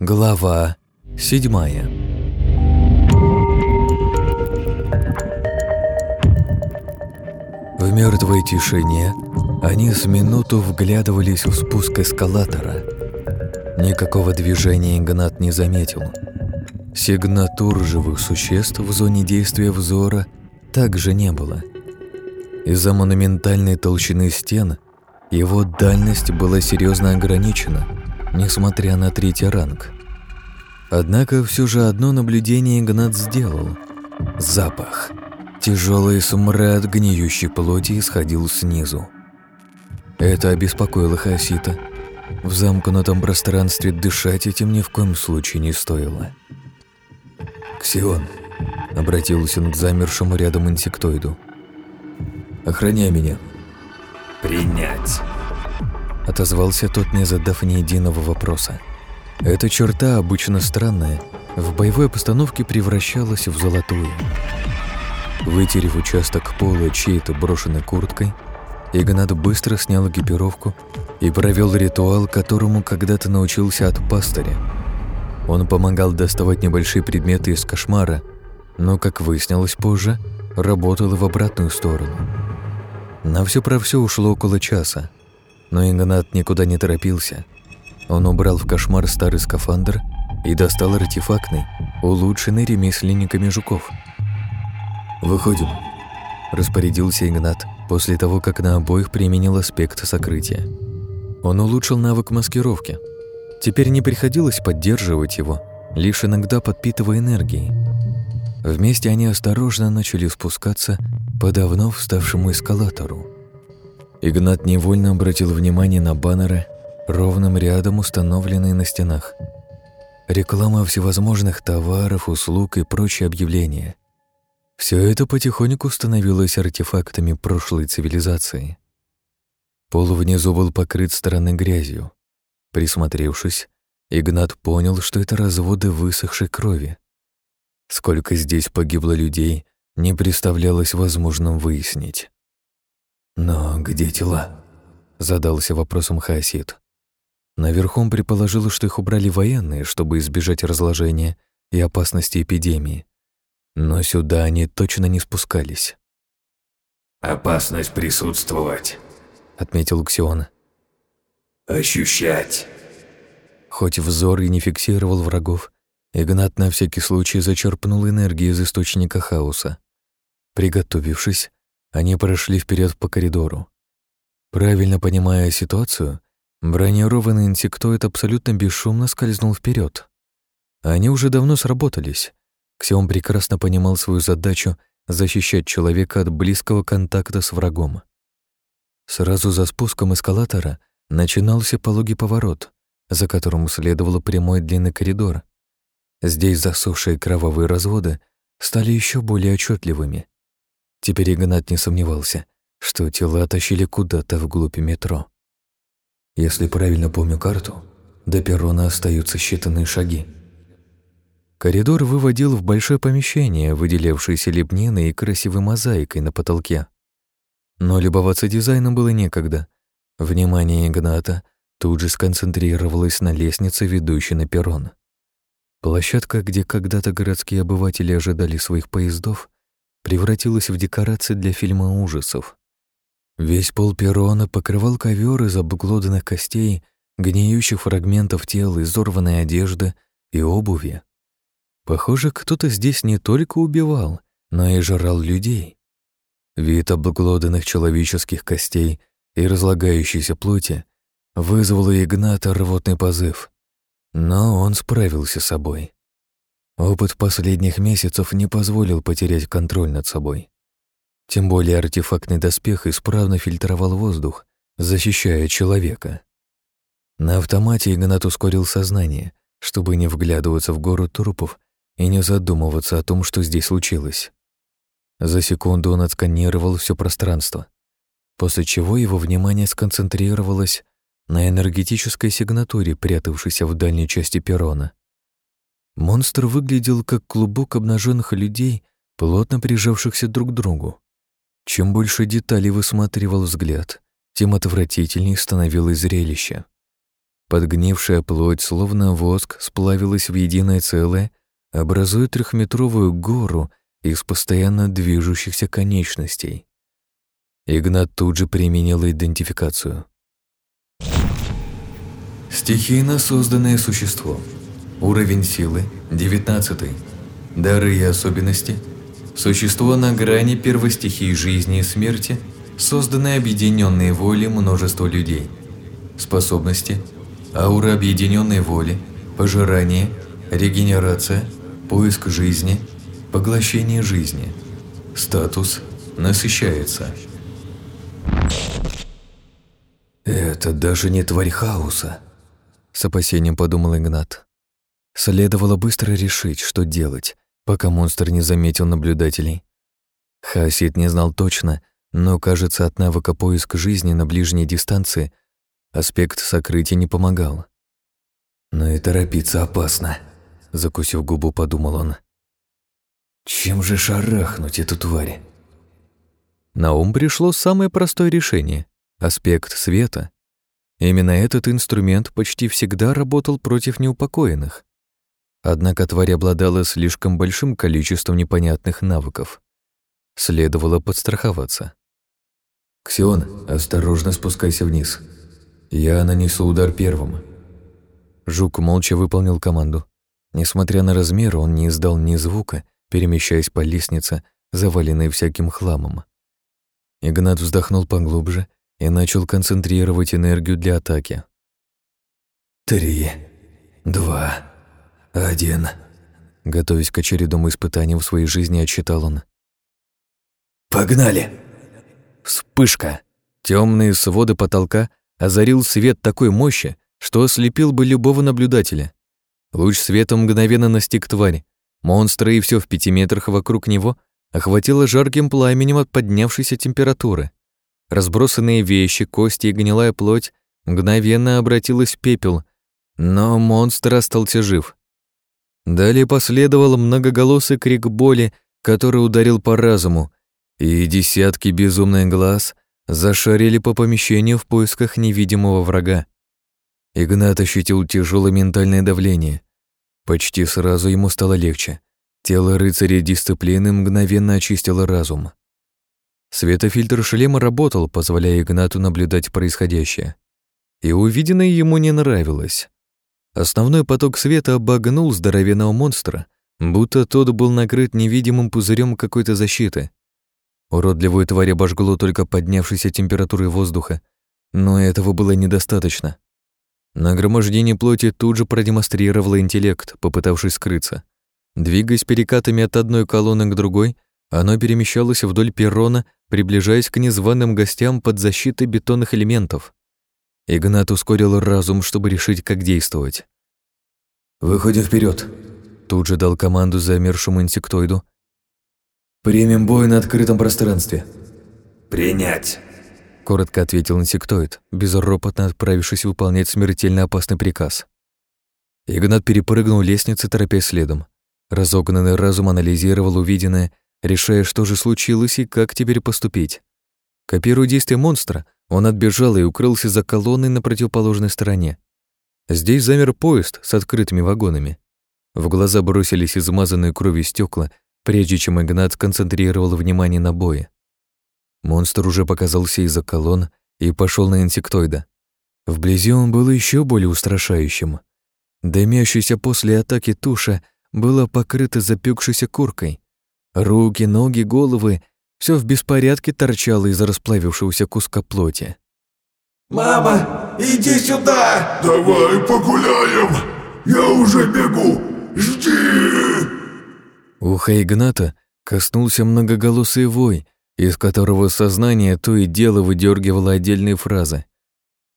Глава седьмая В мертвой тишине они с минуту вглядывались в спуск эскалатора. Никакого движения Игнат не заметил. Сигнатур живых существ в зоне действия взора также не было. Из-за монументальной толщины стен его дальность была серьезно ограничена, несмотря на третий ранг. Однако все же одно наблюдение Игнат сделал. Запах. Тяжелый смрад гниющей плоти исходил снизу. Это обеспокоило Хасита. В замкнутом пространстве дышать этим ни в коем случае не стоило. «Ксион», — обратился он к замершему рядом инсектоиду. «Охраняй меня». «Принять», — отозвался тот, не задав ни единого вопроса. Эта черта, обычно странная, в боевой постановке превращалась в золотую. Вытерев участок пола чьей-то брошенной курткой, Игнат быстро снял экипировку и провел ритуал, которому когда-то научился от пастыря. Он помогал доставать небольшие предметы из кошмара, но, как выяснилось позже, работал в обратную сторону. На все про все ушло около часа, но Игнат никуда не торопился. Он убрал в кошмар старый скафандр и достал артефактный, улучшенный ремесленниками жуков – «Выходим», – распорядился Игнат после того, как на обоих применил аспект сокрытия. Он улучшил навык маскировки. Теперь не приходилось поддерживать его, лишь иногда подпитывая энергией. Вместе они осторожно начали спускаться по давно вставшему эскалатору. Игнат невольно обратил внимание на баннеры, ровным рядом установленные на стенах. Реклама всевозможных товаров, услуг и прочие объявления – все это потихоньку становилось артефактами прошлой цивилизации. Пол внизу был покрыт стороной грязью. Присмотревшись, Игнат понял, что это разводы высохшей крови. Сколько здесь погибло людей, не представлялось возможным выяснить. «Но где тела?» — задался вопросом Хаосид. Наверху он предположил, что их убрали военные, чтобы избежать разложения и опасности эпидемии. Но сюда они точно не спускались. «Опасность присутствовать», — отметил Ксион. «Ощущать». Хоть взор и не фиксировал врагов, Игнат на всякий случай зачерпнул энергию из источника хаоса. Приготовившись, они прошли вперед по коридору. Правильно понимая ситуацию, бронированный инсектоид абсолютно бесшумно скользнул вперед. Они уже давно сработались, Ксион прекрасно понимал свою задачу защищать человека от близкого контакта с врагом. Сразу за спуском эскалатора начинался пологий поворот, за которым следовал прямой длинный коридор. Здесь засохшие кровавые разводы стали еще более отчетливыми. Теперь Игнат не сомневался, что тела тащили куда-то вглубь метро. Если правильно помню карту, до перрона остаются считанные шаги. Коридор выводил в большое помещение, выделявшееся лепниной и красивой мозаикой на потолке. Но любоваться дизайном было некогда. Внимание Игната тут же сконцентрировалось на лестнице, ведущей на перрон. Площадка, где когда-то городские обыватели ожидали своих поездов, превратилась в декорации для фильма ужасов. Весь пол перрона покрывал ковер из обглоданных костей, гниющих фрагментов тел, изорванной одежды и обуви. Похоже, кто-то здесь не только убивал, но и жрал людей. Вид обглоданных человеческих костей и разлагающейся плоти вызвал у Игната рвотный позыв. Но он справился с собой. Опыт последних месяцев не позволил потерять контроль над собой. Тем более артефактный доспех исправно фильтровал воздух, защищая человека. На автомате Игнат ускорил сознание, чтобы не вглядываться в гору трупов и не задумываться о том, что здесь случилось. За секунду он отсканировал все пространство, после чего его внимание сконцентрировалось на энергетической сигнатуре, прятавшейся в дальней части перрона. Монстр выглядел как клубок обнаженных людей, плотно прижавшихся друг к другу. Чем больше деталей высматривал взгляд, тем отвратительнее становилось зрелище. Подгнившая плоть, словно воск, сплавилась в единое целое, образуя трехметровую гору из постоянно движущихся конечностей. Игнат тут же применил идентификацию. Стихийно созданное существо. Уровень силы – 19. Дары и особенности. Существо на грани первостихий жизни и смерти, созданное объединенной волей множества людей. Способности – аура объединенной воли, пожирание, регенерация, поиск жизни, поглощение жизни. Статус насыщается. «Это даже не тварь хаоса», — с опасением подумал Игнат. Следовало быстро решить, что делать, пока монстр не заметил наблюдателей. Хасид не знал точно, но, кажется, от навыка поиска жизни на ближней дистанции — Аспект сокрытия не помогал. «Но и торопиться опасно», — закусив губу, подумал он. «Чем же шарахнуть эту тварь?» На ум пришло самое простое решение — аспект света. Именно этот инструмент почти всегда работал против неупокоенных. Однако тварь обладала слишком большим количеством непонятных навыков. Следовало подстраховаться. «Ксион, осторожно спускайся вниз», «Я нанесу удар первым». Жук молча выполнил команду. Несмотря на размер, он не издал ни звука, перемещаясь по лестнице, заваленной всяким хламом. Игнат вздохнул поглубже и начал концентрировать энергию для атаки. «Три, два, один», готовясь к очередному испытанию в своей жизни, отчитал он. «Погнали!» Вспышка! Темные своды потолка озарил свет такой мощи, что ослепил бы любого наблюдателя. Луч света мгновенно настиг тварь. Монстра и все в пяти метрах вокруг него охватило жарким пламенем от поднявшейся температуры. Разбросанные вещи, кости и гнилая плоть мгновенно обратилась в пепел, но монстр остался жив. Далее последовал многоголосый крик боли, который ударил по разуму, и десятки безумных глаз зашарили по помещению в поисках невидимого врага. Игнат ощутил тяжелое ментальное давление. Почти сразу ему стало легче. Тело рыцаря дисциплины мгновенно очистило разум. Светофильтр шлема работал, позволяя Игнату наблюдать происходящее. И увиденное ему не нравилось. Основной поток света обогнул здоровенного монстра, будто тот был накрыт невидимым пузырем какой-то защиты. Уродливую тварь обожгло только поднявшейся температурой воздуха, но этого было недостаточно. Нагромождение плоти тут же продемонстрировало интеллект, попытавшись скрыться. Двигаясь перекатами от одной колонны к другой, оно перемещалось вдоль перрона, приближаясь к незваным гостям под защитой бетонных элементов. Игнат ускорил разум, чтобы решить, как действовать. «Выходим вперед, тут же дал команду замершему инсектоиду, «Примем бой на открытом пространстве». «Принять», — коротко ответил инсектоид, безропотно отправившись выполнять смертельно опасный приказ. Игнат перепрыгнул лестницы, торопясь следом. Разогнанный разум анализировал увиденное, решая, что же случилось и как теперь поступить. Копируя действия монстра, он отбежал и укрылся за колонной на противоположной стороне. Здесь замер поезд с открытыми вагонами. В глаза бросились измазанные кровью стекла прежде чем Игнат концентрировал внимание на бое. Монстр уже показался из-за колонн и пошел на инсектоида. Вблизи он был еще более устрашающим. Дымящаяся после атаки туша была покрыта запекшейся куркой. Руки, ноги, головы — все в беспорядке торчало из-за расплавившегося куска плоти. «Мама, иди сюда!» «Давай погуляем! Я уже бегу! Жди!» Ухо Игната коснулся многоголосый вой, из которого сознание то и дело выдергивало отдельные фразы.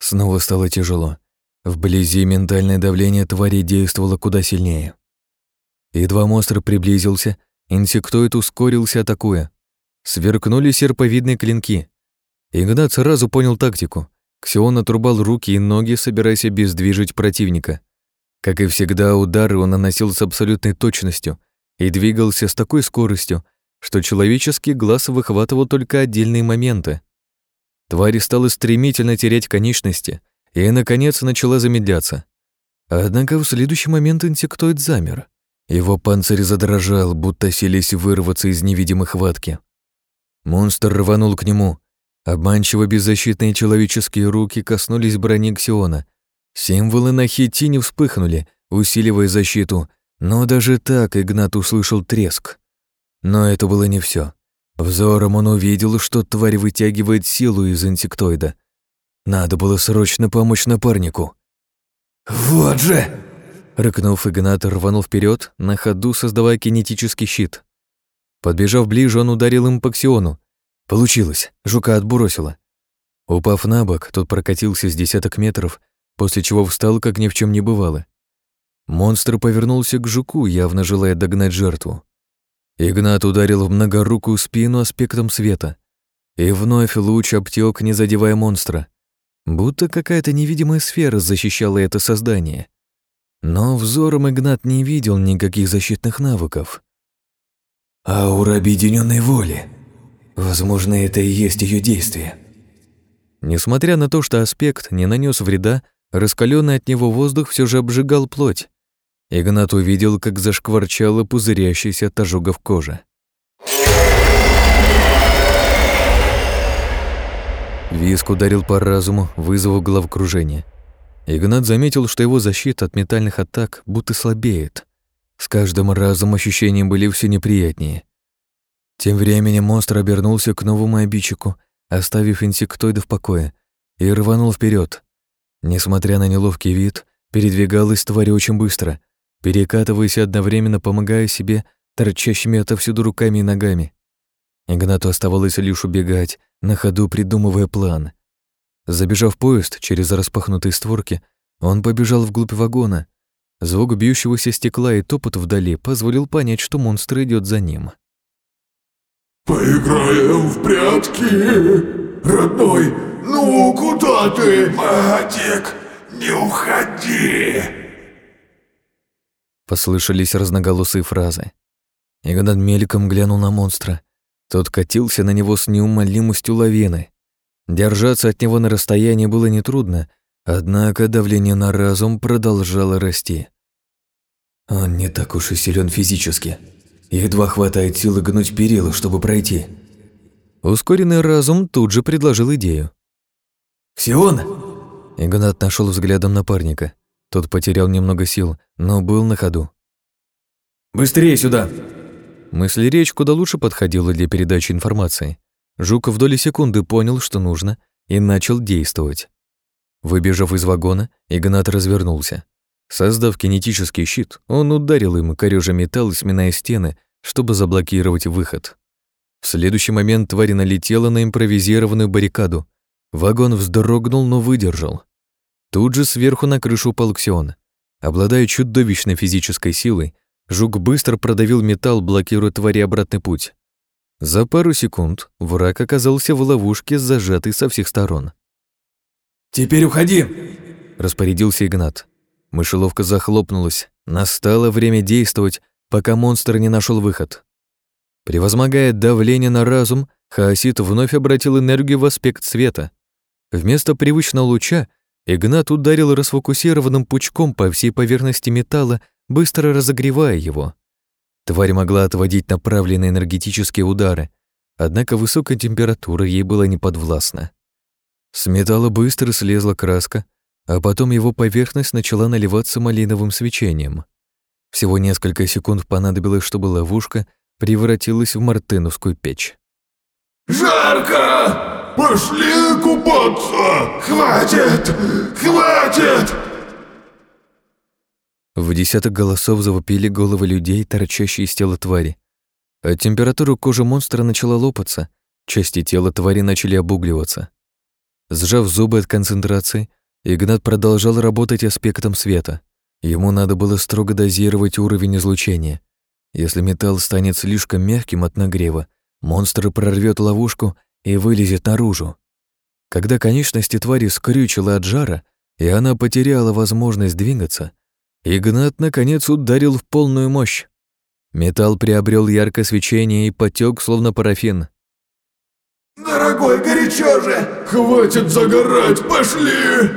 Снова стало тяжело. Вблизи ментальное давление твари действовало куда сильнее. Едва монстр приблизился, инсектоид ускорился, атакуя. Сверкнули серповидные клинки. Игнат сразу понял тактику. Ксион отрубал руки и ноги, собираясь обездвижить противника. Как и всегда, удары он наносил с абсолютной точностью — и двигался с такой скоростью, что человеческий глаз выхватывал только отдельные моменты. Тварь стала стремительно терять конечности, и, наконец, начала замедляться. Однако в следующий момент инсектоид замер. Его панцирь задрожал, будто селись вырваться из невидимой хватки. Монстр рванул к нему. Обманчиво беззащитные человеческие руки коснулись брони Ксиона. Символы на хитине вспыхнули, усиливая защиту, но даже так Игнат услышал треск. Но это было не все. Взором он увидел, что тварь вытягивает силу из инсектоида. Надо было срочно помочь напарнику. «Вот же!» Рыкнув, Игнат рванул вперед, на ходу создавая кинетический щит. Подбежав ближе, он ударил им по ксиону. Получилось, жука отбросило. Упав на бок, тот прокатился с десяток метров, после чего встал, как ни в чем не бывало. Монстр повернулся к жуку, явно желая догнать жертву. Игнат ударил в многорукую спину аспектом света. И вновь луч обтек, не задевая монстра. Будто какая-то невидимая сфера защищала это создание. Но взором Игнат не видел никаких защитных навыков. «Аура объединенной воли. Возможно, это и есть ее действие». Несмотря на то, что аспект не нанес вреда, раскаленный от него воздух все же обжигал плоть. Игнат увидел, как зашкварчала пузырящаяся от ожогов кожа. Виск ударил по разуму, вызвав головокружение. Игнат заметил, что его защита от метальных атак будто слабеет. С каждым разом ощущения были все неприятнее. Тем временем монстр обернулся к новому обидчику, оставив инсектоида в покое, и рванул вперед. Несмотря на неловкий вид, передвигалась тварь очень быстро, перекатываясь одновременно помогая себе торчащими отовсюду руками и ногами. Игнату оставалось лишь убегать, на ходу придумывая план. Забежав поезд через распахнутые створки, он побежал вглубь вагона. Звук бьющегося стекла и топот вдали позволил понять, что монстр идет за ним. «Поиграем в прятки, родной! Ну, куда ты, Матик? Не уходи!» Послышались разноголосые фразы. Игнат мельком глянул на монстра. Тот катился на него с неумолимостью лавины. Держаться от него на расстоянии было нетрудно, однако давление на разум продолжало расти. Он не так уж и силен физически. Едва хватает силы гнуть перила, чтобы пройти. Ускоренный разум тут же предложил идею. «Ксион!» Игнат нашел взглядом напарника. Тот потерял немного сил, но был на ходу. «Быстрее сюда!» Мысль речь куда лучше подходила для передачи информации. Жук в доли секунды понял, что нужно, и начал действовать. Выбежав из вагона, Игнат развернулся. Создав кинетический щит, он ударил им, корёжа металл и сминая стены, чтобы заблокировать выход. В следующий момент тварь налетела на импровизированную баррикаду. Вагон вздрогнул, но выдержал. Тут же сверху на крышу упал Ксион. Обладая чудовищной физической силой, Жук быстро продавил металл, блокируя твари обратный путь. За пару секунд враг оказался в ловушке, зажатой со всех сторон. «Теперь уходи!» – распорядился Игнат. Мышеловка захлопнулась. Настало время действовать, пока монстр не нашел выход. Превозмогая давление на разум, Хаосит вновь обратил энергию в аспект света. Вместо привычного луча Игнат ударил расфокусированным пучком по всей поверхности металла, быстро разогревая его. Тварь могла отводить направленные энергетические удары, однако высокая температура ей была неподвластна. С металла быстро слезла краска, а потом его поверхность начала наливаться малиновым свечением. Всего несколько секунд понадобилось, чтобы ловушка превратилась в мартыновскую печь. «Жарко! Пошли купаться! Хватит! Хватит!» В десяток голосов завопили головы людей, торчащие из тела твари. От температуры кожи монстра начала лопаться, части тела твари начали обугливаться. Сжав зубы от концентрации, Игнат продолжал работать аспектом света. Ему надо было строго дозировать уровень излучения. Если металл станет слишком мягким от нагрева, монстр прорвет ловушку и вылезет наружу. Когда конечности твари скрючило от жара, и она потеряла возможность двигаться, Игнат, наконец, ударил в полную мощь. Металл приобрел яркое свечение и потек, словно парафин. «Дорогой, горячо же! Хватит загорать, пошли!»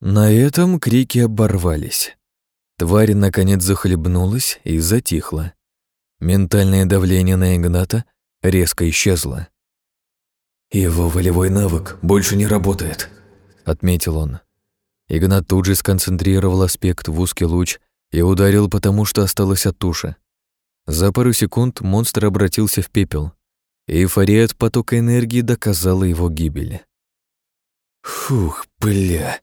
На этом крики оборвались. Тварь наконец захлебнулась и затихла. Ментальное давление на Игната резко исчезло. «Его волевой навык больше не работает», — отметил он. Игнат тут же сконцентрировал аспект в узкий луч и ударил потому, что осталось от туши. За пару секунд монстр обратился в пепел. Эйфория от потока энергии доказала его гибель. «Фух, бля!»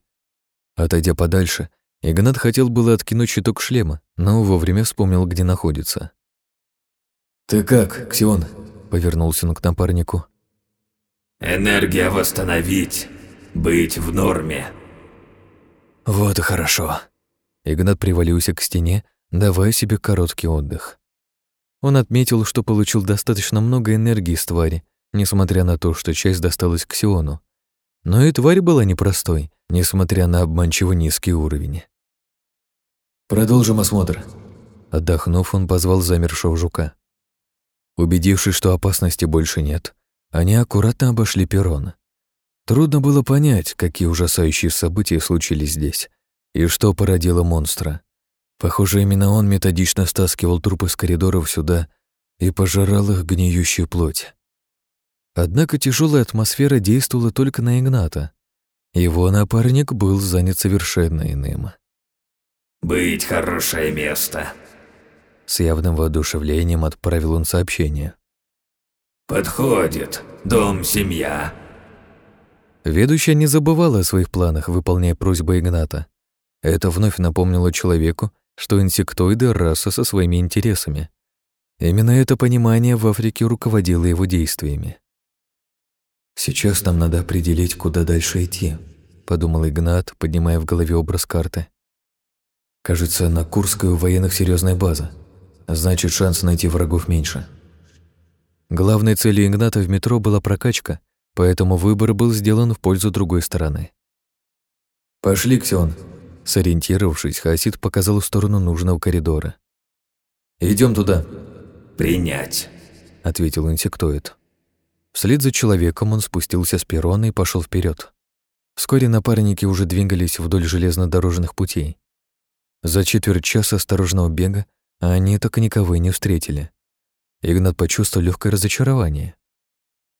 Отойдя подальше, Игнат хотел было откинуть щиток шлема, но вовремя вспомнил, где находится. «Ты как, Ксион?» — повернулся он к напарнику. «Энергия восстановить, быть в норме». «Вот и хорошо». Игнат привалился к стене, давая себе короткий отдых. Он отметил, что получил достаточно много энергии с твари, несмотря на то, что часть досталась к Сиону. Но и тварь была непростой, несмотря на обманчиво низкий уровень. «Продолжим осмотр». Отдохнув, он позвал замершего жука. Убедившись, что опасности больше нет, они аккуратно обошли перрон. Трудно было понять, какие ужасающие события случились здесь и что породило монстра. Похоже, именно он методично стаскивал трупы с коридоров сюда и пожирал их гниющую плоть. Однако тяжелая атмосфера действовала только на Игната. Его напарник был занят совершенно иным. «Быть хорошее место». С явным воодушевлением отправил он сообщение. «Подходит. Дом, семья». Ведущая не забывала о своих планах, выполняя просьбы Игната. Это вновь напомнило человеку, что инсектоиды — раса со своими интересами. Именно это понимание в Африке руководило его действиями. «Сейчас нам надо определить, куда дальше идти», — подумал Игнат, поднимая в голове образ карты. Кажется, на Курской у военных серьезная база. Значит, шанс найти врагов меньше. Главной целью Игната в метро была прокачка, поэтому выбор был сделан в пользу другой стороны. «Пошли, Ксион!» Сориентировавшись, Хасид показал в сторону нужного коридора. Идем туда!» «Принять!» — ответил инсектоид. Вслед за человеком он спустился с перрона и пошел вперед. Вскоре напарники уже двигались вдоль железнодорожных путей. За четверть часа осторожного бега они так никого и не встретили. Игнат почувствовал легкое разочарование.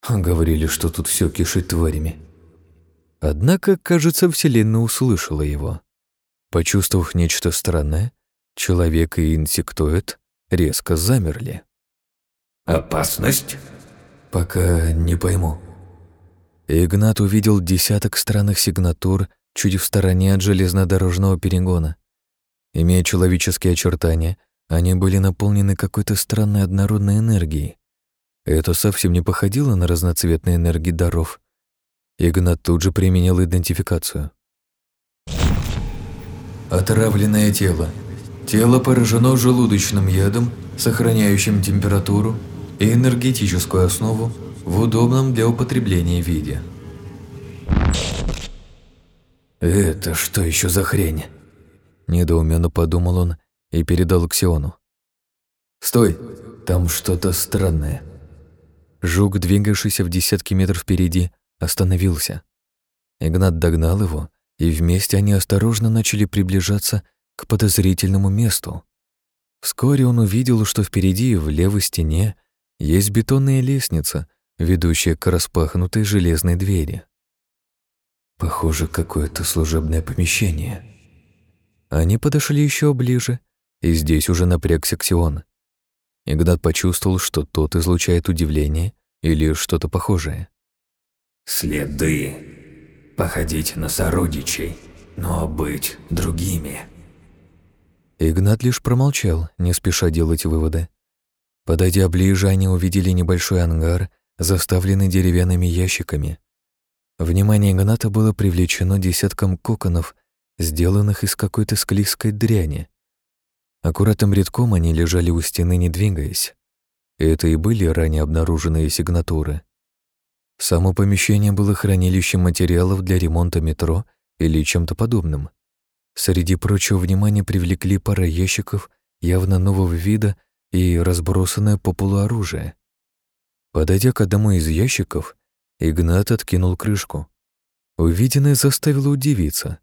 Говорили, что тут все кишит тварями. Однако, кажется, Вселенная услышала его. Почувствовав нечто странное, человек и инсектоид резко замерли. «Опасность?» «Пока не пойму». Игнат увидел десяток странных сигнатур чуть в стороне от железнодорожного перегона. Имея человеческие очертания, они были наполнены какой-то странной однородной энергией. Это совсем не походило на разноцветные энергии даров. Игнат тут же применил идентификацию. Отравленное тело. Тело поражено желудочным ядом, сохраняющим температуру и энергетическую основу в удобном для употребления виде. «Это что еще за хрень?» Недоуменно подумал он и передал Ксиону. «Стой! Там что-то странное». Жук, двигавшийся в десятки метров впереди, остановился. Игнат догнал его, и вместе они осторожно начали приближаться к подозрительному месту. Вскоре он увидел, что впереди, в левой стене, есть бетонная лестница, ведущая к распахнутой железной двери. Похоже, какое-то служебное помещение. Они подошли еще ближе, и здесь уже напрягся Ксион. Игнат почувствовал, что тот излучает удивление или что-то похожее. «Следы. Походить на сородичей, но быть другими». Игнат лишь промолчал, не спеша делать выводы. Подойдя ближе, они увидели небольшой ангар, заставленный деревянными ящиками. Внимание Игната было привлечено десятком коконов, сделанных из какой-то склизкой дряни. Аккуратным рядком они лежали у стены, не двигаясь. Это и были ранее обнаруженные сигнатуры. Само помещение было хранилищем материалов для ремонта метро или чем-то подобным. Среди прочего внимания привлекли пара ящиков явно нового вида и разбросанное по полу оружие. Подойдя к одному из ящиков, Игнат откинул крышку. Увиденное заставило удивиться.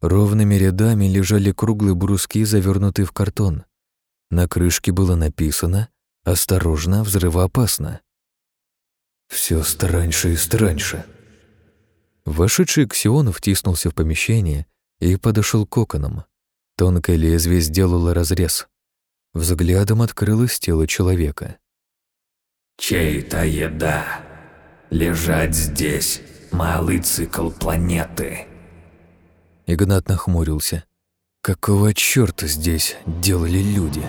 Ровными рядами лежали круглые бруски, завернутые в картон. На крышке было написано «Осторожно, взрывоопасно». Все страньше и страньше. Вошедший Ксион втиснулся в помещение и подошел к оконам. Тонкое лезвие сделало разрез. Взглядом открылось тело человека. Чей-то еда. Лежать здесь. Малый цикл планеты. Игнат нахмурился. Какого чёрта здесь делали люди?